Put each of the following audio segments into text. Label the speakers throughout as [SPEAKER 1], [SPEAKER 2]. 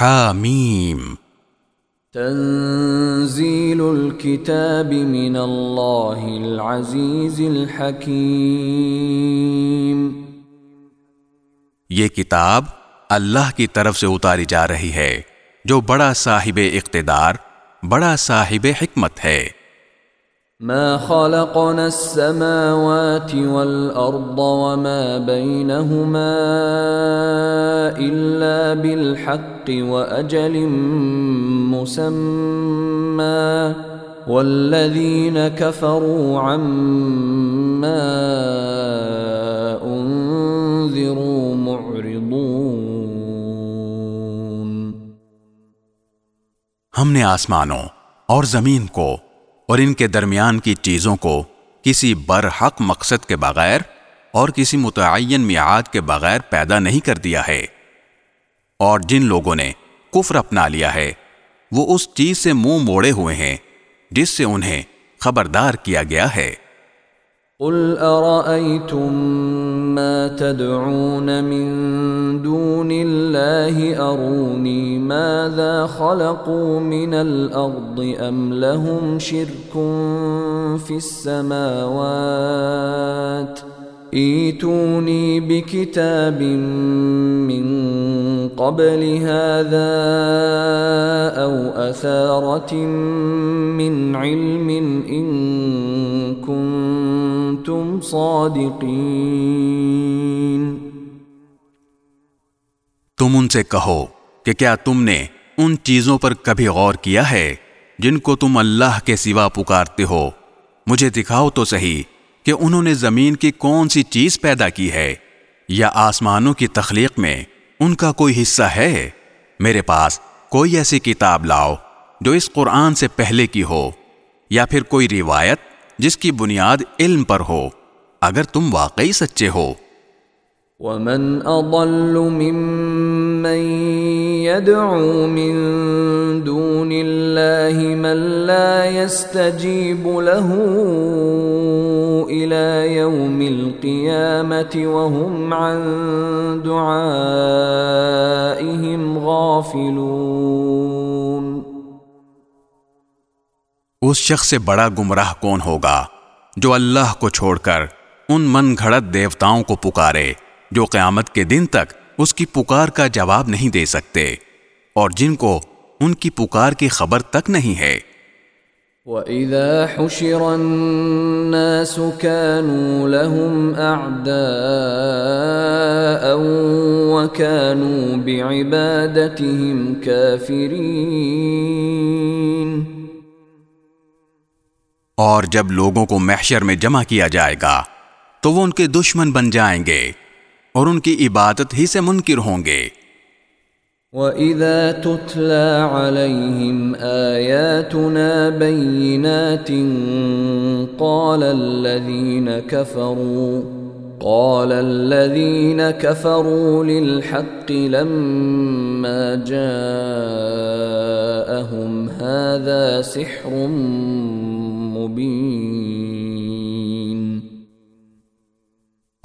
[SPEAKER 1] حامیم
[SPEAKER 2] تنزیل الكتاب من اللہ العزیز الحکیم
[SPEAKER 1] یہ کتاب اللہ کی طرف سے اتاری جا رہی ہے جو بڑا صاحب اقتدار بڑا صاحب حکمت ہے
[SPEAKER 2] والأرض وما بينهما إلا بالحق وأجل مسمى والذين كفروا عما أنذروا معرضون
[SPEAKER 1] ہم نے آسمانوں اور زمین کو اور ان کے درمیان کی چیزوں کو کسی برحق مقصد کے بغیر اور کسی متعین میعاد کے بغیر پیدا نہیں کر دیا ہے اور جن لوگوں نے کفر اپنا لیا ہے وہ اس چیز سے منہ مو موڑے ہوئے ہیں جس سے انہیں خبردار کیا گیا ہے
[SPEAKER 2] قل ارايتم ما تدعون من دون الله اروني ماذا خلقوا من الارض ام لهم شرك في السماوات ایتونی بکتاب من من قبل هذا او اثارت علم ان کنتم صادقین
[SPEAKER 1] تم ان سے کہو کہ کیا تم نے ان چیزوں پر کبھی غور کیا ہے جن کو تم اللہ کے سوا پکارتے ہو مجھے دکھاؤ تو صحیح کہ انہوں نے زمین کی کون سی چیز پیدا کی ہے یا آسمانوں کی تخلیق میں ان کا کوئی حصہ ہے میرے پاس کوئی ایسی کتاب لاؤ جو اس قرآن سے پہلے کی ہو یا پھر کوئی روایت جس کی بنیاد علم پر ہو اگر تم واقعی سچے ہو
[SPEAKER 2] يدعو من من دون الله لا يستجيب له إلى يوم القيامة وهم عن دعائهم غافلون
[SPEAKER 1] اس شخص سے بڑا گمراہ کون ہوگا جو اللہ کو چھوڑ کر ان من گھڑت دیوتاؤں کو پکارے جو قیامت کے دن تک اس کی پکار کا جواب نہیں دے سکتے اور جن کو ان کی پکار کی خبر تک نہیں ہے
[SPEAKER 2] وَإِذَا حُشِرَ النَّاسُ كَانُوا لَهُمْ أَعْدَاءً وَكَانُوا بِعِبَادَتِهِمْ كَافِرِينَ
[SPEAKER 1] اور جب لوگوں کو محشر میں جمع کیا جائے گا تو وہ ان کے دشمن بن جائیں گے اور ان کی عبادت ہی سے منکر ہوں گے
[SPEAKER 2] وَإِذَا تُتْلَى عَلَيْهِمْ آيَاتُنَا بَيِّنَاتٍ قَالَ الَّذِينَ كَفَرُوا قَالَ الَّذِينَ كَفَرُوا لِلْحَقِّ لَمَّا جَاءَهُمْ
[SPEAKER 1] هَذَا سِحْرٌ مُبِينٌ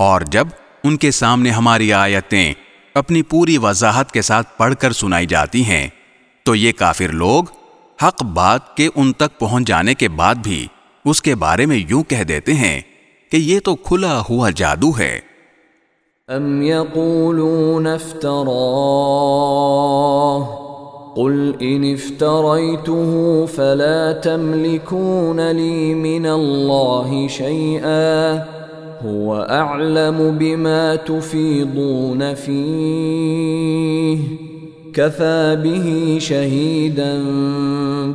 [SPEAKER 1] اور جب ان کے سامنے ہماری آیتیں اپنی پوری وضاحت کے ساتھ پڑھ کر سنائی جاتی ہیں تو یہ کافر لوگ حق بات کے ان تک پہنچ جانے کے بعد بھی اس کے بارے میں یوں کہہ دیتے ہیں کہ یہ تو کھلا ہوا جادو ہے
[SPEAKER 2] ام یقولون قل ان فلا لی من اللہ شیئا هو أعلم بما تفيضون فيه كفى به شهيدا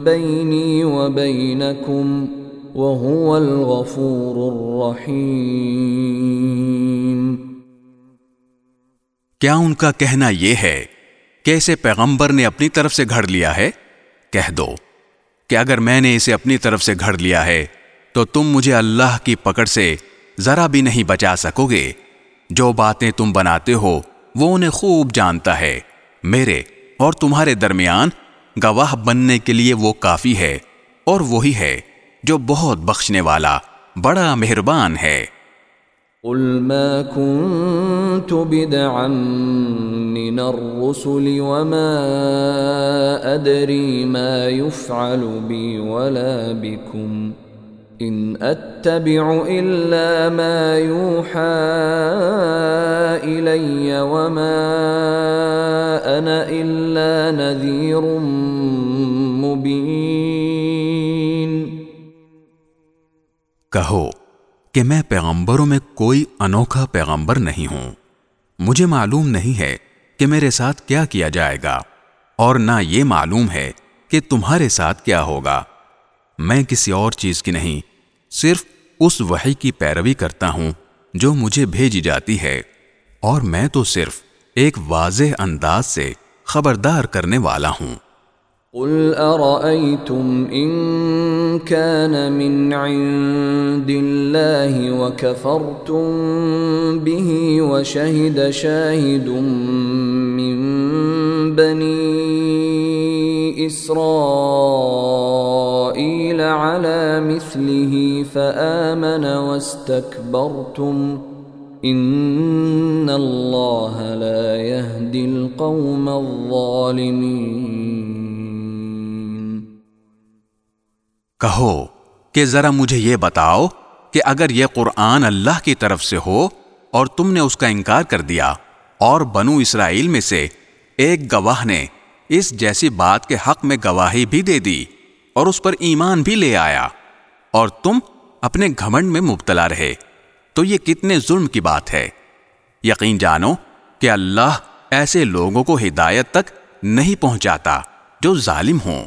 [SPEAKER 2] بيني وبينكم وهو الغفور الرحيم
[SPEAKER 1] کیا ان کا کہنا یہ ہے کہ اسے پیغمبر نے اپنی طرف سے گھڑ لیا ہے کہہ دو کہ اگر میں نے اسے اپنی طرف سے گھڑ لیا ہے تو تم مجھے اللہ کی پکڑ سے ذرا بھی نہیں بچا سکو گے جو باتیں تم بناتے ہو وہ انہیں خوب جانتا ہے میرے اور تمہارے درمیان گواہ بننے کے لیے وہ کافی ہے اور وہی ہے جو بہت بخشنے والا بڑا مہربان ہے
[SPEAKER 2] ان اتبع الا الا ما يوحى الي وما انا نذير مبين
[SPEAKER 1] کہو کہ میں پیغمبروں میں کوئی انوکھا پیغمبر نہیں ہوں مجھے معلوم نہیں ہے کہ میرے ساتھ کیا کیا جائے گا اور نہ یہ معلوم ہے کہ تمہارے ساتھ کیا ہوگا میں کسی اور چیز کی نہیں صرف اس وحی کی پیروی کرتا ہوں جو مجھے بھیجی جاتی ہے اور میں تو صرف ایک واضح انداز سے خبردار کرنے والا ہوں
[SPEAKER 2] قل من عند شاہد لا والنی
[SPEAKER 1] کہو کہ ذرا مجھے یہ بتاؤ کہ اگر یہ قرآن اللہ کی طرف سے ہو اور تم نے اس کا انکار کر دیا اور بنو اسرائیل میں سے ایک گواہ نے اس جیسی بات کے حق میں گواہی بھی دے دی اور اس پر ایمان بھی لے آیا اور تم اپنے گھمنڈ میں مبتلا رہے تو یہ کتنے ظلم کی بات ہے یقین جانو کہ اللہ ایسے لوگوں کو ہدایت تک نہیں پہنچاتا جو ظالم ہوں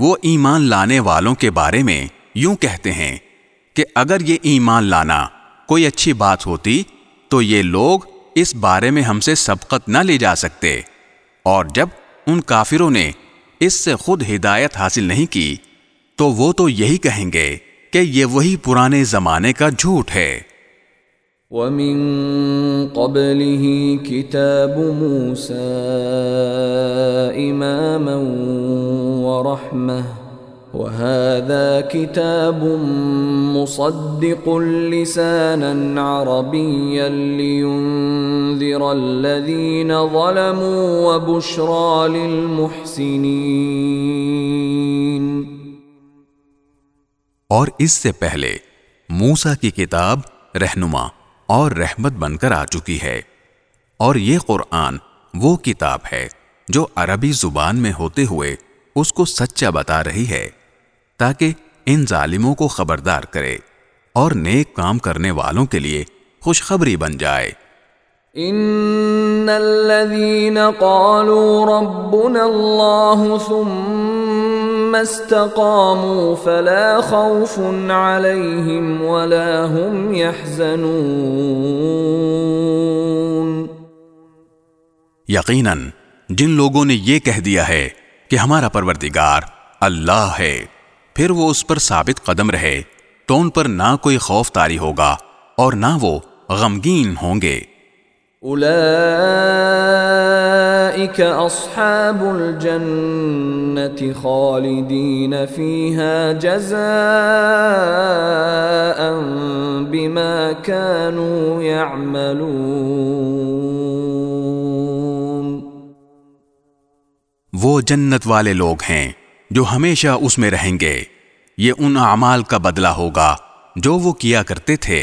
[SPEAKER 1] وہ ایمان لانے والوں کے بارے میں یوں کہتے ہیں کہ اگر یہ ایمان لانا کوئی اچھی بات ہوتی تو یہ لوگ اس بارے میں ہم سے سبقت نہ لے جا سکتے اور جب ان کافروں نے اس سے خود ہدایت حاصل نہیں کی تو وہ تو یہی کہیں گے کہ یہ وہی پرانے زمانے کا جھوٹ ہے
[SPEAKER 2] ومن قبله كتاب موسى إماما ورحمة وهذا كتاب مصدق لسانا عربيا لينذر الذين ظلموا وبشرى للمحسنين
[SPEAKER 1] اور اس سے پہلے موسیٰ کی کتاب رہنما اور رحمت بن کر آ چکی ہے اور یہ قرآن وہ کتاب ہے جو عربی زبان میں ہوتے ہوئے اس کو سچا بتا رہی ہے تاکہ ان ظالموں کو خبردار کرے اور نیک کام کرنے والوں کے لیے خوشخبری بن جائے
[SPEAKER 2] ان فلا خوف عليهم ولا هم يحزنون
[SPEAKER 1] یقیناً جن لوگوں نے یہ کہہ دیا ہے کہ ہمارا پروردگار اللہ ہے پھر وہ اس پر ثابت قدم رہے تو ان پر نہ کوئی خوف تاری ہوگا اور نہ وہ غمگین ہوں گے
[SPEAKER 2] اصحاب الجنت خالدین فیہا جزاء بما كانوا يعملون
[SPEAKER 1] وہ جنت والے لوگ ہیں جو ہمیشہ اس میں رہیں گے یہ ان اعمال کا بدلہ ہوگا جو وہ کیا کرتے تھے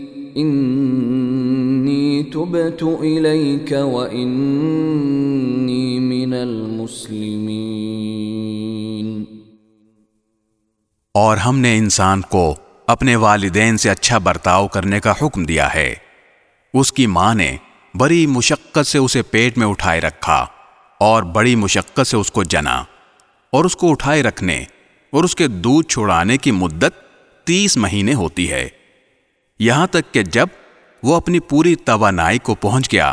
[SPEAKER 2] انی انی تبت الیک و من المسلمین
[SPEAKER 1] اور ہم نے انسان کو اپنے والدین سے اچھا برتاؤ کرنے کا حکم دیا ہے اس کی ماں نے بڑی مشقت سے اسے پیٹ میں اٹھائے رکھا اور بڑی مشقت سے اس کو جنا اور اس کو اٹھائے رکھنے اور اس کے دودھ چھڑانے کی مدت تیس مہینے ہوتی ہے یہاں تک کہ جب وہ اپنی پوری توانائی کو پہنچ گیا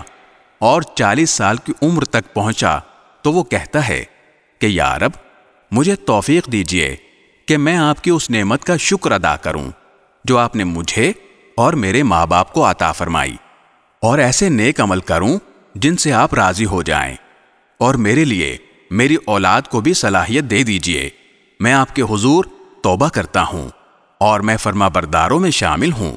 [SPEAKER 1] اور چالیس سال کی عمر تک پہنچا تو وہ کہتا ہے کہ یارب مجھے توفیق دیجئے کہ میں آپ کی اس نعمت کا شکر ادا کروں جو آپ نے مجھے اور میرے ماں باپ کو عطا فرمائی اور ایسے نیک عمل کروں جن سے آپ راضی ہو جائیں اور میرے لیے میری اولاد کو بھی صلاحیت دے دیجئے میں آپ کے حضور توبہ کرتا ہوں اور میں فرما برداروں میں شامل ہوں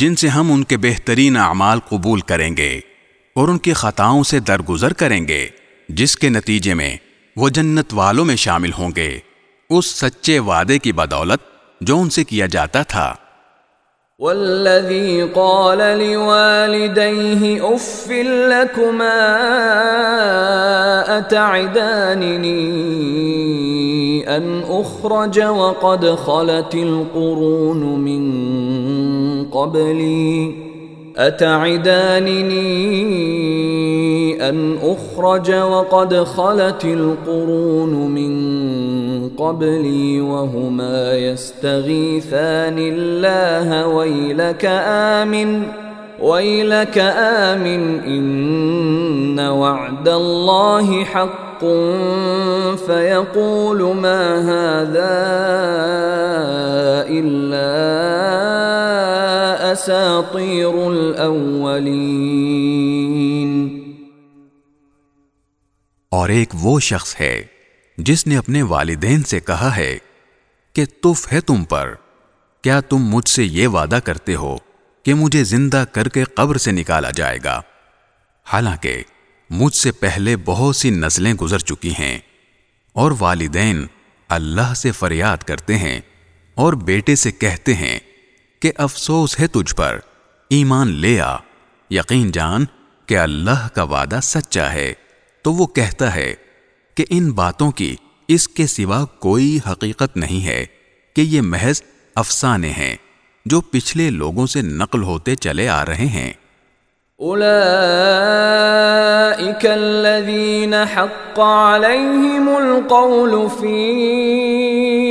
[SPEAKER 1] جن سے ہم ان کے بہترین اعمال قبول کریں گے اور ان کے خطاؤں سے درگزر کریں گے جس کے نتیجے میں وہ جنت والوں میں شامل ہوں گے اس سچے وعدے کی بدولت جو ان سے کیا جاتا تھا
[SPEAKER 2] أن أخرج وقد خلت القرون من قبلي أتعدانني أن أخرج وقد خلت القرون من قبلي وهما يستغيثان الله ويلك آمن ويلك آمن إن وعد الله حق
[SPEAKER 1] اور ایک وہ شخص ہے جس نے اپنے والدین سے کہا ہے کہ تف ہے تم پر کیا تم مجھ سے یہ وعدہ کرتے ہو کہ مجھے زندہ کر کے قبر سے نکالا جائے گا حالانکہ مجھ سے پہلے بہت سی نسلیں گزر چکی ہیں اور والدین اللہ سے فریاد کرتے ہیں اور بیٹے سے کہتے ہیں کہ افسوس ہے تجھ پر ایمان لے آ یقین جان کہ اللہ کا وعدہ سچا ہے تو وہ کہتا ہے کہ ان باتوں کی اس کے سوا کوئی حقیقت نہیں ہے کہ یہ محض افسانے ہیں جو پچھلے لوگوں سے نقل ہوتے چلے آ رہے ہیں
[SPEAKER 2] الذين حق عليهم القول في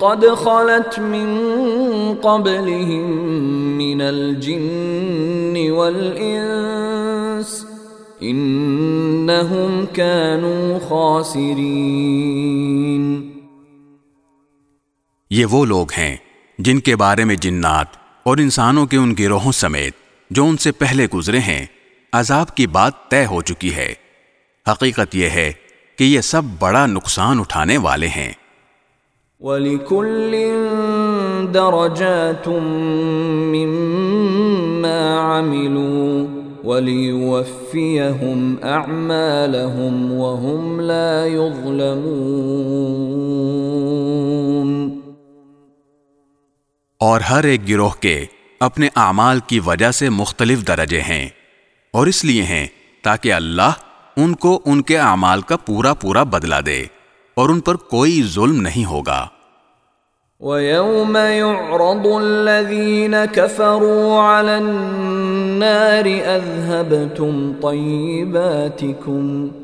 [SPEAKER 2] قد خلت من من قبلهم الجن كانوا خاسرين
[SPEAKER 1] یہ وہ لوگ ہیں جن کے بارے میں جنات اور انسانوں کے ان گروہوں سمیت جو ان سے پہلے گزرے ہیں عذاب کی بات طے ہو چکی ہے حقیقت یہ ہے کہ یہ سب بڑا نقصان اٹھانے والے ہیں
[SPEAKER 2] وَهُمْ لَا يُظْلَمُونَ
[SPEAKER 1] اور ہر ایک گروہ کے اپنے اعمال کی وجہ سے مختلف درجے ہیں اور اس لیے ہیں تاکہ اللہ ان کو ان کے اعمال کا پورا پورا بدلا دے اور ان پر کوئی ظلم نہیں ہوگا
[SPEAKER 2] وَيَوْمَ يُعْرَضُ الَّذِينَ كَفَرُوا عَلَى النَّارِ أَذْهَبْتُمْ طَيِّبَاتِكُمْ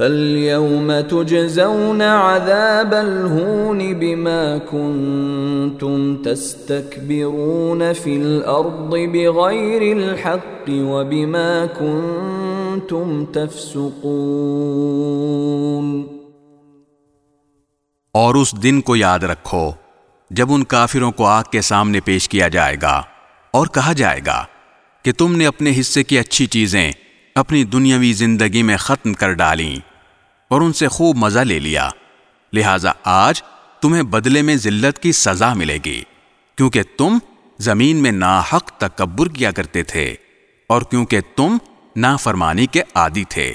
[SPEAKER 2] فَالْيَوْمَ تُجْزَوْنَ عَذَابَ الْهُونِ بِمَا كُنْتُمْ تَسْتَكْبِرُونَ فِي الْأَرْضِ بِغَيْرِ الْحَقِّ وَبِمَا كُنْتُمْ تَفْسُقُونَ
[SPEAKER 1] اور اس دن کو یاد رکھو جب ان کافروں کو آگ کے سامنے پیش کیا جائے گا اور کہا جائے گا کہ تم نے اپنے حصے کی اچھی چیزیں اپنی دنیاوی زندگی میں ختم کر ڈالیں اور ان سے خوب مزہ لے لیا لہذا آج تمہیں بدلے میں ذلت کی سزا ملے گی کیونکہ تم زمین میں نا حق تکبر کیا کرتے تھے اور کیونکہ تم نافرمانی کے عادی تھے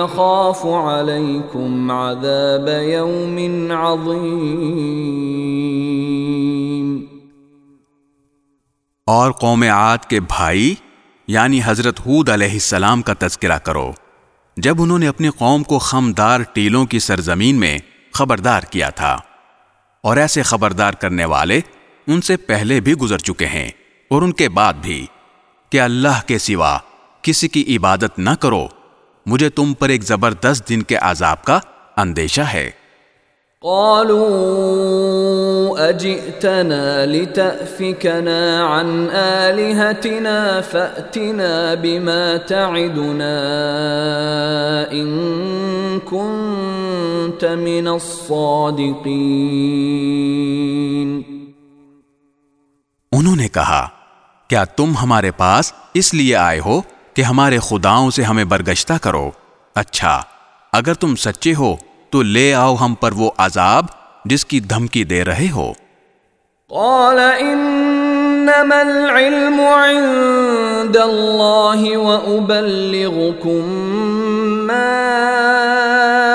[SPEAKER 2] اخاف عذاب عظيم
[SPEAKER 1] اور قوم عاد کے بھائی یعنی حضرت ہود علیہ السلام کا تذکرہ کرو جب انہوں نے اپنی قوم کو خمدار ٹیلوں کی سرزمین میں خبردار کیا تھا اور ایسے خبردار کرنے والے ان سے پہلے بھی گزر چکے ہیں اور ان کے بعد بھی کہ اللہ کے سوا کسی کی عبادت نہ کرو مجھے تم پر ایک زبردست دن کے عذاب کا اندیشہ ہے
[SPEAKER 2] قالوا اجئتنا لتأفكنا عن آلهتنا فأتنا بما تعدنا ان كنت من الصادقين
[SPEAKER 1] انہوں نے کہا کیا تم ہمارے پاس اس لیے آئے ہو کہ ہمارے خداؤں سے ہمیں برگشتہ کرو اچھا اگر تم سچے ہو تو لے آؤ ہم پر وہ عذاب جس کی دھمکی دے رہے ہو
[SPEAKER 2] قال انما العلم عند اللہ وابلغكم ما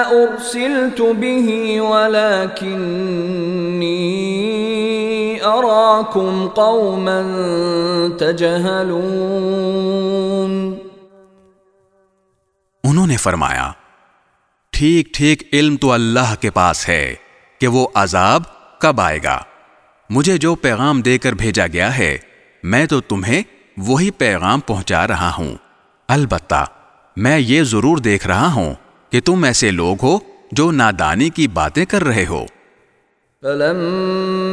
[SPEAKER 2] ارسلت به ولكنني اراكم قوما تجهلون
[SPEAKER 1] انہوں نے فرمایا ٹھیک ٹھیک علم تو اللہ کے پاس ہے کہ وہ عذاب کب آئے گا مجھے جو پیغام دے کر بھیجا گیا ہے میں تو تمہیں وہی پیغام پہنچا رہا ہوں البتہ میں یہ ضرور دیکھ رہا ہوں کہ تم ایسے لوگ ہو جو نادانی کی باتیں کر رہے ہو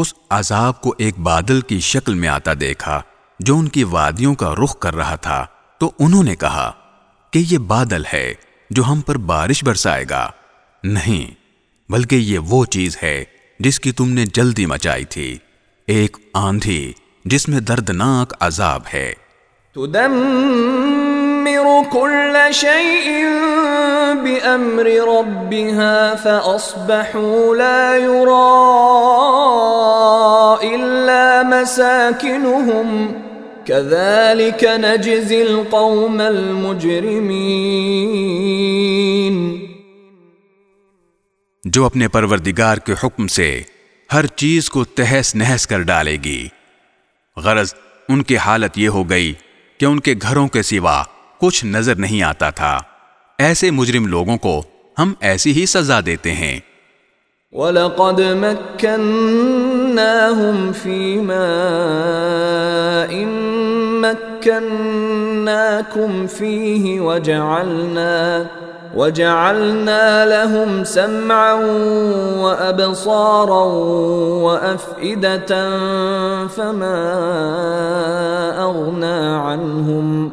[SPEAKER 1] اس عذاب کو ایک بادل کی شکل میں آتا دیکھا جو ان کی وادیوں کا رخ کر رہا تھا تو انہوں نے کہا کہ یہ بادل ہے جو ہم پر بارش برسائے گا نہیں بلکہ یہ وہ چیز ہے جس کی تم نے جلدی مچائی تھی ایک آندھی جس میں دردناک عذاب ہے
[SPEAKER 2] تدمر كل شيء بأمر ربها فأصبحوا لا يرى إلا مساكنهم كذلك نجزي القوم المجرمين
[SPEAKER 1] جو اپنے پروردگار کے حکم سے ہر چیز کو تہس نہس کر ڈالے گی غرض ان کی حالت یہ ہو گئی کہ ان کے گھروں کے سوا کچھ نظر نہیں آتا تھا ایسے مجرم لوگوں کو ہم ایسی ہی سزا دیتے ہیں
[SPEAKER 2] وَلَقَدْ مَكَّنَّاهُمْ فِي مَا إِن مَكَّنَّاكُمْ فِيهِ وَجَعَلْنَا وَجَعَلْنَا لَهُمْ سَمْعًا وَأَبْصَارًا وَأَفْئِدَةً فَمَا أَغْنَى عَنْهُمْ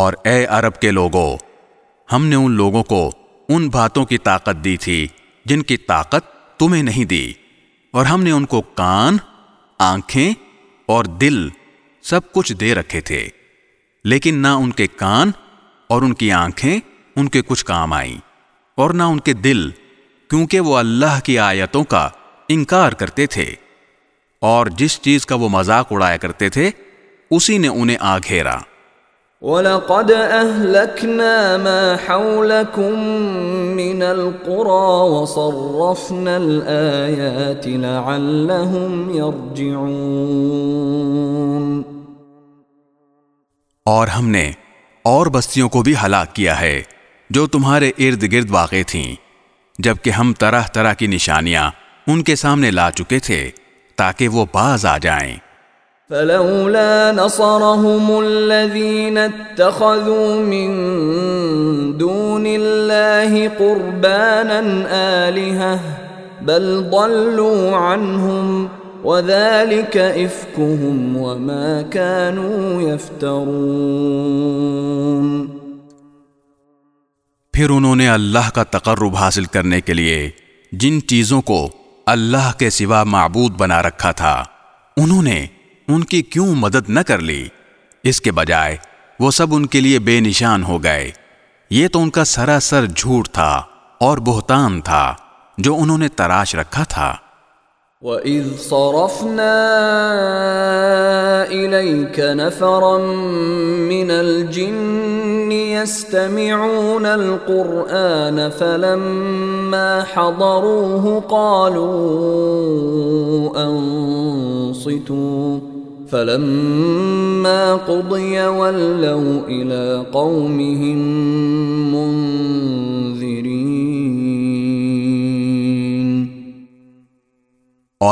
[SPEAKER 1] اور اے عرب کے لوگوں ہم نے ان لوگوں کو ان باتوں کی طاقت دی تھی جن کی طاقت تمہیں نہیں دی اور ہم نے ان کو کان آنکھیں اور دل سب کچھ دے رکھے تھے لیکن نہ ان کے کان اور ان کی آنکھیں ان کے کچھ کام آئیں اور نہ ان کے دل کیونکہ وہ اللہ کی آیتوں کا انکار کرتے تھے اور جس چیز کا وہ مذاق اڑایا کرتے تھے اسی نے انہیں آ گھیرا
[SPEAKER 2] وَلَقَدْ أَهْلَكْنَا مَا حَوْلَكُمْ مِنَ الْقُرَى وَصَرَّفْنَا الْآيَاتِ لَعَلَّهُمْ يَرْجِعُونَ
[SPEAKER 1] اور ہم نے اور بستیوں کو بھی ہلاک کیا ہے جو تمہارے ارد گرد واقع تھیں جبکہ ہم طرح طرح کی نشانیاں ان کے سامنے لا چکے تھے تاکہ وہ باز آ جائیں
[SPEAKER 2] فلولا نصرهم الذين اتخذوا من دون الله قربانا آلهة بل ضلوا عنهم وذلك افكهم وما كانوا يفترون
[SPEAKER 1] پھر انہوں نے اللہ کا تقرب حاصل کرنے کے لیے جن چیزوں کو اللہ کے سوا معبود بنا رکھا تھا انہوں نے ان کی کیوں مدد نہ کر لی اس کے بجائے وہ سب ان کے لیے بے نشان ہو گئے یہ تو ان کا سراسر جھوٹ تھا اور بہتان تھا جو انہوں نے تراش رکھا تھا
[SPEAKER 2] وَإِذْ صَرَفْنَا إِلَيْكَ نَفَرًا مِّنَ الْجِنِّ يَسْتَمِعُونَ الْقُرْآنَ فَلَمَّا حَضَرُوهُ قَالُوا أَنصِتُوا اور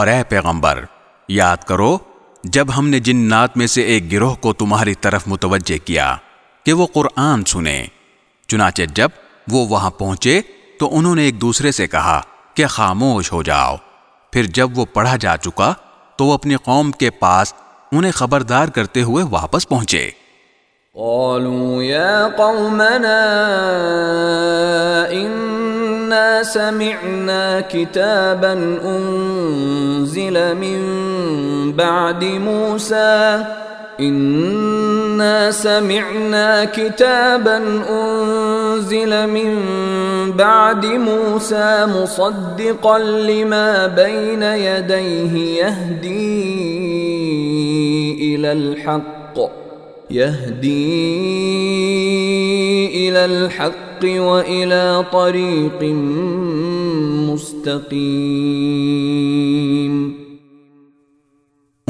[SPEAKER 1] اے پیغمبر یاد کرو جب ہم نے جنات میں سے ایک گروہ کو تمہاری طرف متوجہ کیا کہ وہ قرآن سنے چنانچہ جب وہ وہاں پہنچے تو انہوں نے ایک دوسرے سے کہا کہ خاموش ہو جاؤ پھر جب وہ پڑھا جا چکا تو وہ اپنی قوم کے پاس انہیں خبردار کرتے ہوئے واپس پہنچے
[SPEAKER 2] قالوا يا قومنا إنا سمعنا كتابا أنزل من بعد موسى إنا سمعنا كتابا أنزل من بعد موسى مصدقا لما بين يديه کلیم إلى إلى الحق الحق يهدي وإلى طريق مستقيم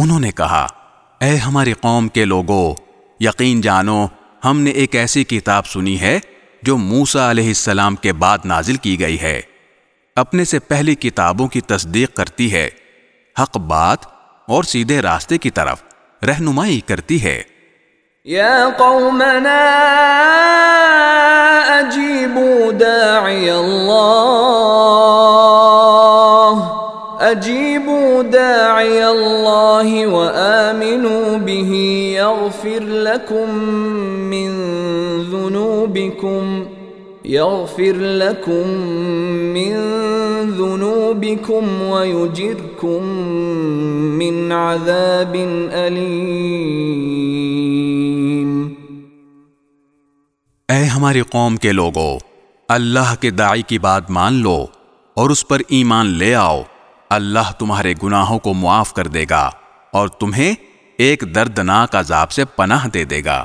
[SPEAKER 1] انہوں نے کہا اے ہماری قوم کے لوگوں یقین جانو ہم نے ایک ایسی کتاب سنی ہے جو موسا علیہ السلام کے بعد نازل کی گئی ہے اپنے سے پہلی کتابوں کی تصدیق کرتی ہے حق بات اور سیدھے راستے کی طرف رہنمائی کرتی ہے
[SPEAKER 2] یا قومنا اجیبوا داعی اللہ اجیبوا داعی اللہ وآمنوا به یغفر لکم من ذنوبکم
[SPEAKER 1] یغفر
[SPEAKER 2] لکم من اے
[SPEAKER 1] ہماری قوم کے لوگو اللہ کے دائی کی بات مان لو اور اس پر ایمان لے آؤ اللہ تمہارے گناہوں کو معاف کر دے گا اور تمہیں ایک دردناک عذاب سے پناہ دے دے گا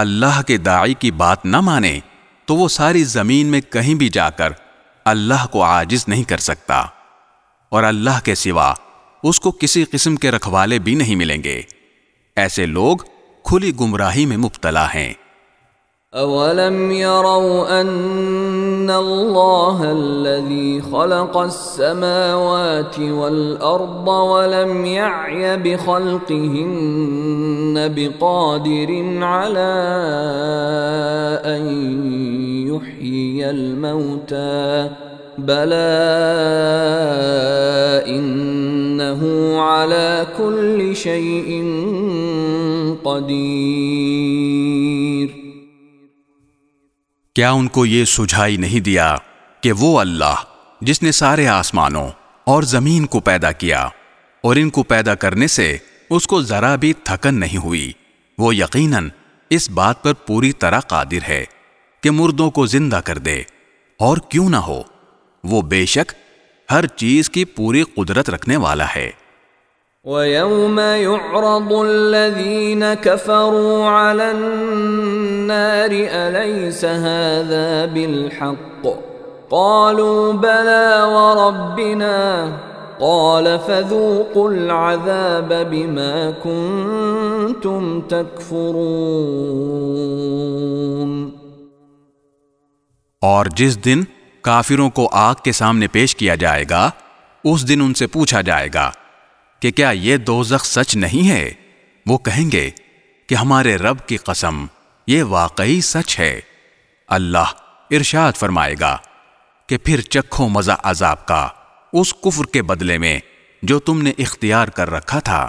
[SPEAKER 1] اللہ کے داعی کی بات نہ مانے تو وہ ساری زمین میں کہیں بھی جا کر اللہ کو عاجز نہیں کر سکتا اور اللہ کے سوا اس کو کسی قسم کے رکھوالے بھی نہیں ملیں گے ایسے لوگ کھلی گمراہی میں مبتلا ہیں
[SPEAKER 2] اولم يروا ان الله الذي خلق السماوات والارض ولم يعي بخلقهن بقادر على ان يحيي الموتى بلى انه على كل شيء قدير
[SPEAKER 1] کیا ان کو یہ سجھائی نہیں دیا کہ وہ اللہ جس نے سارے آسمانوں اور زمین کو پیدا کیا اور ان کو پیدا کرنے سے اس کو ذرا بھی تھکن نہیں ہوئی وہ یقیناً اس بات پر پوری طرح قادر ہے کہ مردوں کو زندہ کر دے اور کیوں نہ ہو وہ بے شک ہر چیز کی پوری قدرت رکھنے والا ہے
[SPEAKER 2] وَيَوْمَ يُعْرَضُ الَّذِينَ كَفَرُوا عَلَى النار أليس هذا بالحق قالوا بلى وربنا قال فذوقوا العذاب بما كنتم تكفرون
[SPEAKER 1] اور جس دن کافروں کو آگ کے سامنے پیش کیا جائے گا اس دن ان سے پوچھا جائے گا کہ کیا یہ دوزخ سچ نہیں ہے وہ کہیں گے کہ ہمارے رب کی قسم یہ واقعی سچ ہے اللہ ارشاد فرمائے گا کہ پھر چکھو مزہ عذاب کا اس کفر کے بدلے میں جو تم نے اختیار کر رکھا تھا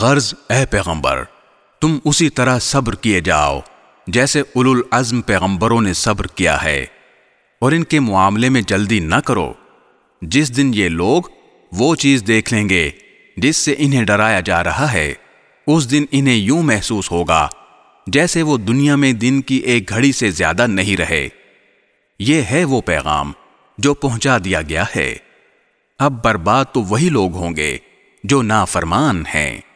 [SPEAKER 1] غرض اے پیغمبر تم اسی طرح صبر کیے جاؤ جیسے اول العزم پیغمبروں نے صبر کیا ہے اور ان کے معاملے میں جلدی نہ کرو جس دن یہ لوگ وہ چیز دیکھ لیں گے جس سے انہیں ڈرایا جا رہا ہے اس دن انہیں یوں محسوس ہوگا جیسے وہ دنیا میں دن کی ایک گھڑی سے زیادہ نہیں رہے یہ ہے وہ پیغام جو پہنچا دیا گیا ہے اب برباد تو وہی لوگ ہوں گے جو نافرمان فرمان ہیں